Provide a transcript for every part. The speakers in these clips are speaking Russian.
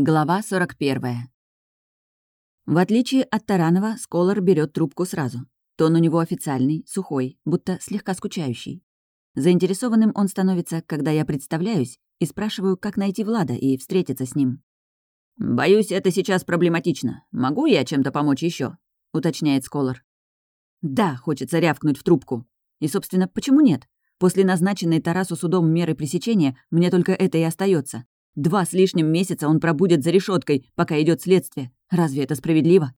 Глава 41. В отличие от Таранова, Сколар берет трубку сразу. Тон у него официальный, сухой, будто слегка скучающий. Заинтересованным он становится, когда я представляюсь и спрашиваю, как найти Влада и встретиться с ним. «Боюсь, это сейчас проблематично. Могу я чем-то помочь еще? уточняет Сколар. «Да», — хочется рявкнуть в трубку. И, собственно, почему нет? После назначенной Тарасу судом меры пресечения мне только это и остается. Два с лишним месяца он пробудет за решеткой, пока идет следствие. Разве это справедливо?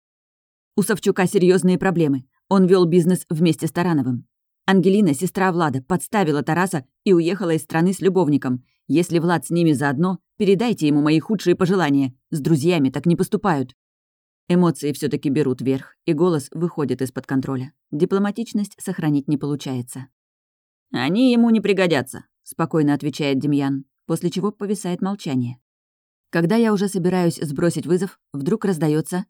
У Савчука серьезные проблемы. Он вел бизнес вместе с Тарановым. Ангелина, сестра Влада, подставила Тараса и уехала из страны с любовником. Если Влад с ними заодно, передайте ему мои худшие пожелания. С друзьями так не поступают. Эмоции все таки берут верх, и голос выходит из-под контроля. Дипломатичность сохранить не получается. «Они ему не пригодятся», — спокойно отвечает Демьян после чего повисает молчание. Когда я уже собираюсь сбросить вызов, вдруг раздается: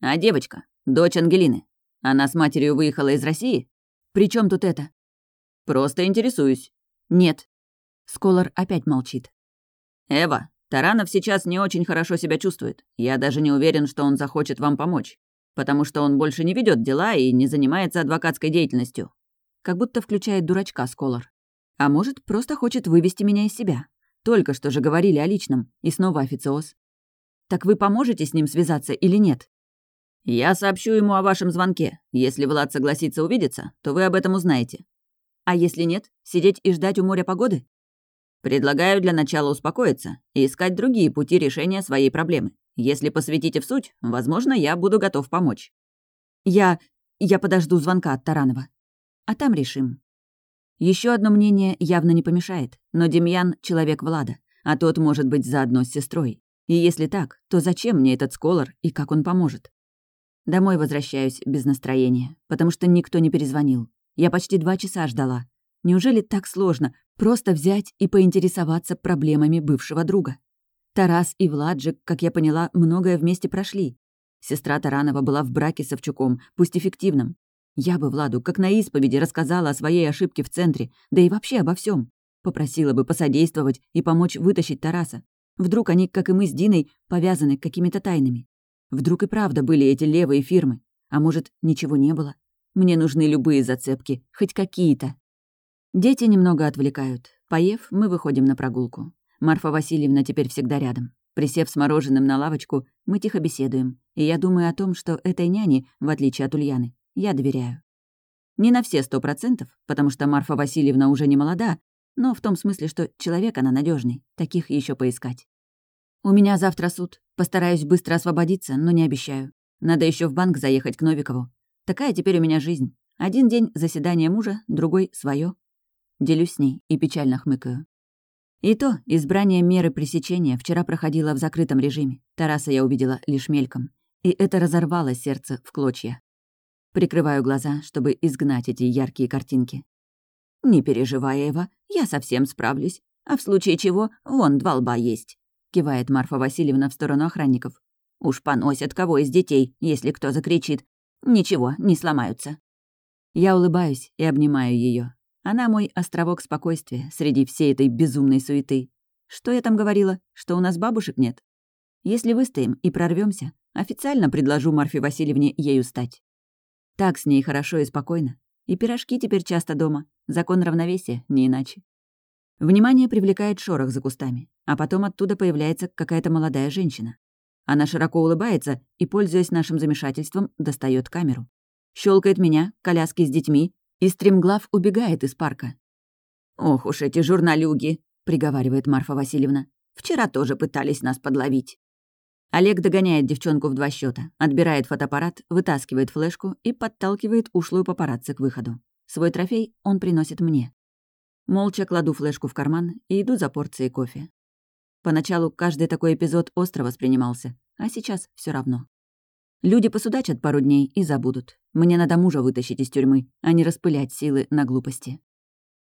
«А девочка, дочь Ангелины, она с матерью выехала из России? При чем тут это?» «Просто интересуюсь». «Нет». Сколар опять молчит. «Эва, Таранов сейчас не очень хорошо себя чувствует. Я даже не уверен, что он захочет вам помочь, потому что он больше не ведет дела и не занимается адвокатской деятельностью». Как будто включает дурачка Сколар. А может, просто хочет вывести меня из себя. Только что же говорили о личном, и снова официоз. Так вы поможете с ним связаться или нет? Я сообщу ему о вашем звонке. Если Влад согласится увидеться, то вы об этом узнаете. А если нет, сидеть и ждать у моря погоды? Предлагаю для начала успокоиться и искать другие пути решения своей проблемы. Если посвятите в суть, возможно, я буду готов помочь. Я... я подожду звонка от Таранова. А там решим. Еще одно мнение явно не помешает, но Демьян — человек Влада, а тот может быть заодно с сестрой. И если так, то зачем мне этот сколор и как он поможет? Домой возвращаюсь без настроения, потому что никто не перезвонил. Я почти два часа ждала. Неужели так сложно просто взять и поинтересоваться проблемами бывшего друга? Тарас и Владжик, как я поняла, многое вместе прошли. Сестра Таранова была в браке с Овчуком, пусть эффективном, я бы Владу, как на исповеди, рассказала о своей ошибке в центре, да и вообще обо всем. Попросила бы посодействовать и помочь вытащить Тараса. Вдруг они, как и мы с Диной, повязаны какими-то тайнами. Вдруг и правда были эти левые фирмы. А может, ничего не было? Мне нужны любые зацепки, хоть какие-то. Дети немного отвлекают. Поев, мы выходим на прогулку. Марфа Васильевна теперь всегда рядом. Присев с мороженым на лавочку, мы тихо беседуем. И я думаю о том, что этой няне, в отличие от Ульяны, я доверяю. Не на все сто процентов, потому что Марфа Васильевна уже не молода, но в том смысле, что человек она надежный, таких еще поискать. У меня завтра суд. Постараюсь быстро освободиться, но не обещаю. Надо еще в банк заехать к Новикову. Такая теперь у меня жизнь. Один день заседание мужа, другой — свое. Делюсь с ней и печально хмыкаю. И то, избрание меры пресечения вчера проходило в закрытом режиме. Тараса я увидела лишь мельком. И это разорвало сердце в клочья. Прикрываю глаза, чтобы изгнать эти яркие картинки. «Не переживай, Эва, я совсем справлюсь. А в случае чего, вон два лба есть», — кивает Марфа Васильевна в сторону охранников. «Уж поносят кого из детей, если кто закричит. Ничего, не сломаются». Я улыбаюсь и обнимаю ее. Она мой островок спокойствия среди всей этой безумной суеты. Что я там говорила? Что у нас бабушек нет? Если выстоим и прорвемся, официально предложу Марфе Васильевне ею стать. Так с ней хорошо и спокойно. И пирожки теперь часто дома. Закон равновесия, не иначе. Внимание привлекает шорох за кустами, а потом оттуда появляется какая-то молодая женщина. Она широко улыбается и, пользуясь нашим замешательством, достает камеру. Щелкает меня, коляски с детьми, и стремглав убегает из парка. «Ох уж эти журналюги!» — приговаривает Марфа Васильевна. «Вчера тоже пытались нас подловить». Олег догоняет девчонку в два счета, отбирает фотоаппарат, вытаскивает флешку и подталкивает ушлую папарацци к выходу. Свой трофей он приносит мне. Молча кладу флешку в карман и иду за порцией кофе. Поначалу каждый такой эпизод остро воспринимался, а сейчас все равно. Люди посудачат пару дней и забудут. Мне надо мужа вытащить из тюрьмы, а не распылять силы на глупости.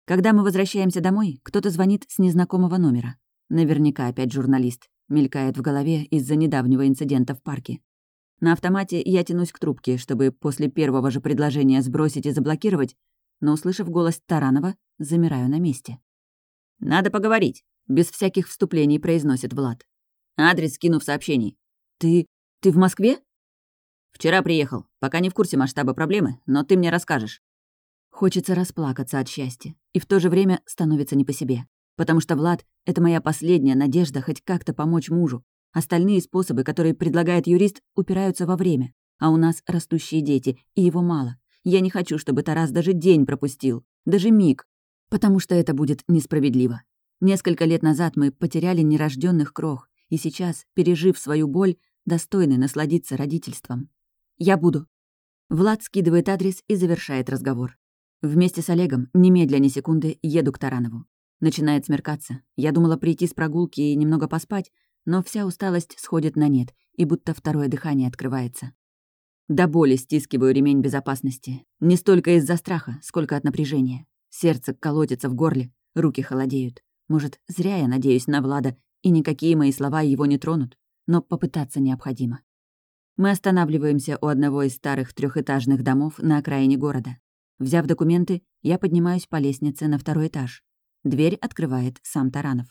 Когда мы возвращаемся домой, кто-то звонит с незнакомого номера. Наверняка опять журналист мелькает в голове из-за недавнего инцидента в парке. На автомате я тянусь к трубке, чтобы после первого же предложения сбросить и заблокировать, но, услышав голос Таранова, замираю на месте. «Надо поговорить», — без всяких вступлений произносит Влад. Адрес скину в сообщении. Ты... ты в Москве? Вчера приехал. Пока не в курсе масштаба проблемы, но ты мне расскажешь. Хочется расплакаться от счастья. И в то же время становится не по себе. Потому что Влад — это моя последняя надежда хоть как-то помочь мужу. Остальные способы, которые предлагает юрист, упираются во время. А у нас растущие дети, и его мало. Я не хочу, чтобы Тарас даже день пропустил. Даже миг. Потому что это будет несправедливо. Несколько лет назад мы потеряли нерожденных крох, и сейчас, пережив свою боль, достойны насладиться родительством. Я буду. Влад скидывает адрес и завершает разговор. Вместе с Олегом, немедля ни секунды, еду к Таранову. Начинает смеркаться. Я думала прийти с прогулки и немного поспать, но вся усталость сходит на нет, и будто второе дыхание открывается. До боли стискиваю ремень безопасности. Не столько из-за страха, сколько от напряжения. Сердце колотится в горле, руки холодеют. Может, зря я надеюсь на Влада, и никакие мои слова его не тронут, но попытаться необходимо. Мы останавливаемся у одного из старых трехэтажных домов на окраине города. Взяв документы, я поднимаюсь по лестнице на второй этаж. Дверь открывает сам Таранов.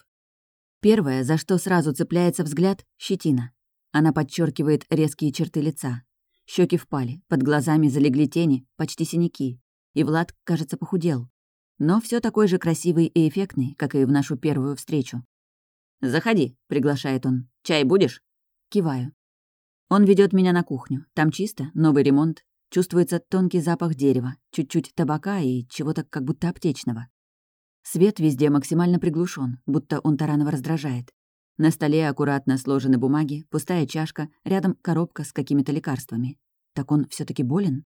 Первое, за что сразу цепляется взгляд — щетина. Она подчеркивает резкие черты лица. Щеки впали, под глазами залегли тени, почти синяки. И Влад, кажется, похудел. Но все такой же красивый и эффектный, как и в нашу первую встречу. «Заходи», — приглашает он. «Чай будешь?» Киваю. Он ведет меня на кухню. Там чисто, новый ремонт. Чувствуется тонкий запах дерева, чуть-чуть табака и чего-то как будто аптечного. Свет везде максимально приглушен, будто он Таранова раздражает. На столе аккуратно сложены бумаги, пустая чашка, рядом коробка с какими-то лекарствами. Так он все таки болен?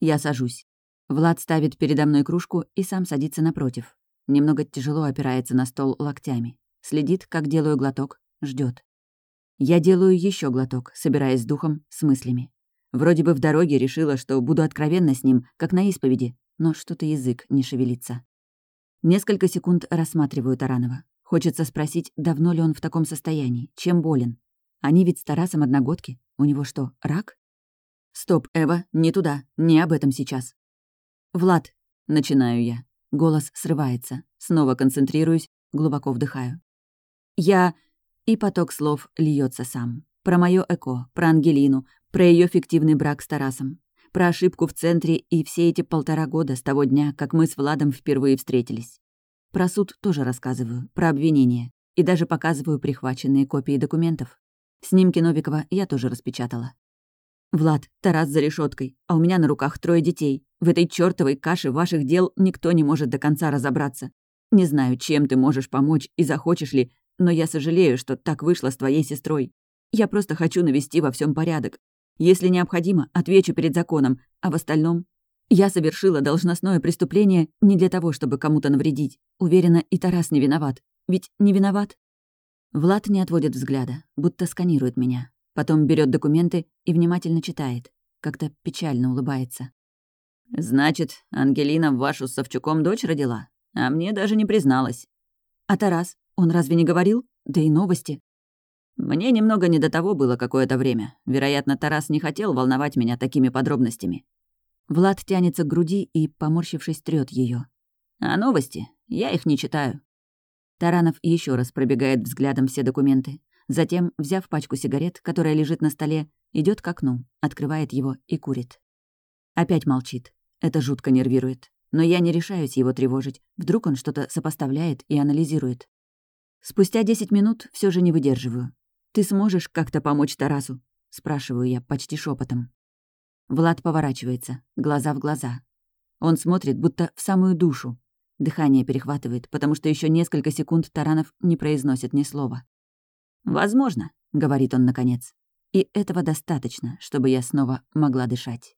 Я сажусь. Влад ставит передо мной кружку и сам садится напротив. Немного тяжело опирается на стол локтями. Следит, как делаю глоток, ждет. Я делаю еще глоток, собираясь с духом, с мыслями. Вроде бы в дороге решила, что буду откровенна с ним, как на исповеди, но что-то язык не шевелится. Несколько секунд рассматриваю Таранова. Хочется спросить, давно ли он в таком состоянии, чем болен. Они ведь с Тарасом одногодки. У него что, рак? Стоп, Эва, не туда, не об этом сейчас. Влад, начинаю я. Голос срывается. Снова концентрируюсь, глубоко вдыхаю. Я и поток слов льется сам. Про моё эко, про Ангелину, про ее фиктивный брак с Тарасом, про ошибку в центре и все эти полтора года с того дня, как мы с Владом впервые встретились. Про суд тоже рассказываю, про обвинения. И даже показываю прихваченные копии документов. Снимки Новикова я тоже распечатала. «Влад, Тарас за решеткой, а у меня на руках трое детей. В этой чёртовой каше ваших дел никто не может до конца разобраться. Не знаю, чем ты можешь помочь и захочешь ли, но я сожалею, что так вышло с твоей сестрой. Я просто хочу навести во всем порядок. Если необходимо, отвечу перед законом, а в остальном... Я совершила должностное преступление не для того, чтобы кому-то навредить. Уверена, и Тарас не виноват. Ведь не виноват? Влад не отводит взгляда, будто сканирует меня. Потом берет документы и внимательно читает. Как-то печально улыбается. «Значит, Ангелина вашу с Савчуком дочь родила? А мне даже не призналась». «А Тарас? Он разве не говорил? Да и новости. Мне немного не до того было какое-то время. Вероятно, Тарас не хотел волновать меня такими подробностями. Влад тянется к груди и, поморщившись, трёт ее. А новости? Я их не читаю. Таранов еще раз пробегает взглядом все документы. Затем, взяв пачку сигарет, которая лежит на столе, идет к окну, открывает его и курит. Опять молчит. Это жутко нервирует. Но я не решаюсь его тревожить. Вдруг он что-то сопоставляет и анализирует. Спустя десять минут все же не выдерживаю. «Ты сможешь как-то помочь Тарасу?» — спрашиваю я почти шепотом. Влад поворачивается, глаза в глаза. Он смотрит, будто в самую душу. Дыхание перехватывает, потому что еще несколько секунд Таранов не произносит ни слова. «Возможно», — говорит он наконец. «И этого достаточно, чтобы я снова могла дышать».